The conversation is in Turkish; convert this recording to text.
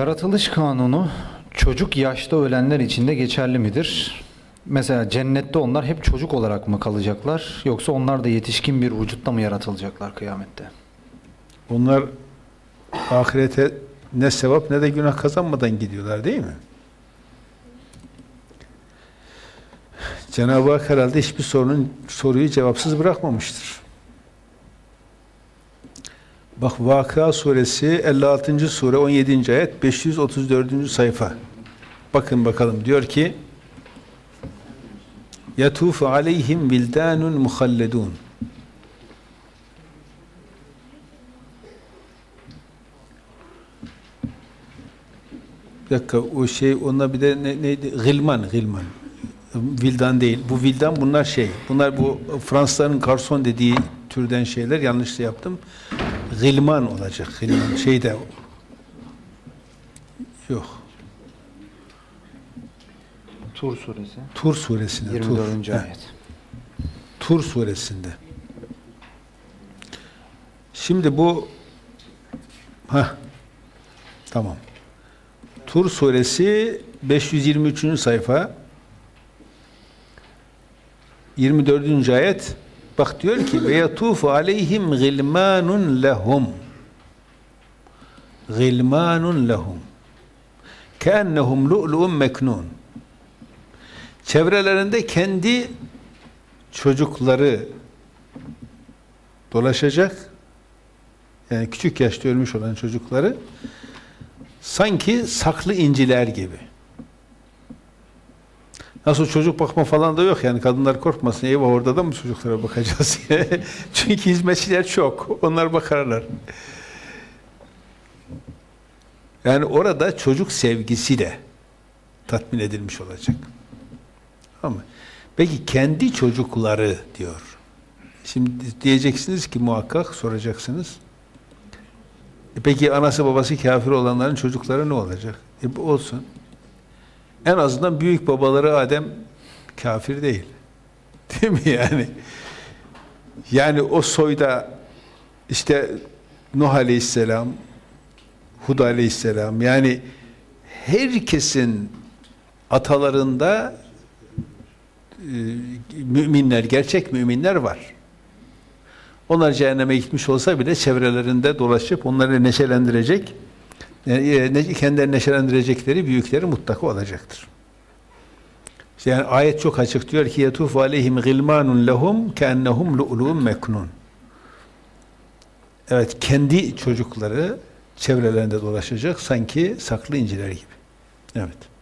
Yaratılış kanunu çocuk yaşta ölenler için de geçerli midir? Mesela cennette onlar hep çocuk olarak mı kalacaklar yoksa onlar da yetişkin bir vücutta mı yaratılacaklar kıyamette? Onlar ahirete ne sevap ne de günah kazanmadan gidiyorlar değil mi? Cenab-ı Hak herhalde hiçbir sorunun soruyu cevapsız bırakmamıştır. Bak Vakıa suresi 56. sure 17. ayet 534. sayfa. Bakın bakalım diyor ki Yatufu aleyhim vildanun muhalledun. Bir dakika o şey ona bir de ne, neydi? Gılman, gılman. Vildan değil. Bu vildan bunlar şey. Bunlar bu Fransızların garson dediği türden şeyler. Yanlış da yaptım. Gılman olacak. Gılman. Şeyde yok. Tur suresi Tur suresinde. 24. Tur. Ayet. Tur suresinde. Şimdi bu ha tamam. Tur suresi 523. sayfa 24. ayet bak diyor ki ve yatufu aleyhim gilmanun lehum gilmanun lehum keennehum lu'lu'un meknun çevrelerinde kendi çocukları dolaşacak. Yani küçük yaşta ölmüş olan çocukları sanki saklı inciler gibi. Nasıl çocuk bakma falan da yok yani kadınlar korkmasın. Eyvah orada da mı çocuklara bakacağız. Çünkü hizmetçiler çok. Onlar bakarlar. Yani orada çocuk sevgisi de tatmin edilmiş olacak. Ama peki kendi çocukları diyor. Şimdi diyeceksiniz ki muhakkak soracaksınız. E peki anası babası kafir olanların çocukları ne olacak? E bu olsun. En azından büyük babaları Adem kafir değil. Değil mi yani? Yani o soyda işte Nuh Aleyhisselam, Hud Aleyhisselam yani herkesin atalarında e, müminler, gerçek müminler var. Onlar cehenneme gitmiş olsa bile çevrelerinde dolaşıp onları neşelendirecek, kendilerini neşelendirecekleri büyükleri mutlaka olacaktır. İşte yani ayet çok açık diyor ki yetufu aleyhim gilmanun lehum keennehum lu'lu'un meknun. Evet, kendi çocukları çevrelerinde dolaşacak sanki saklı inciler gibi. Evet.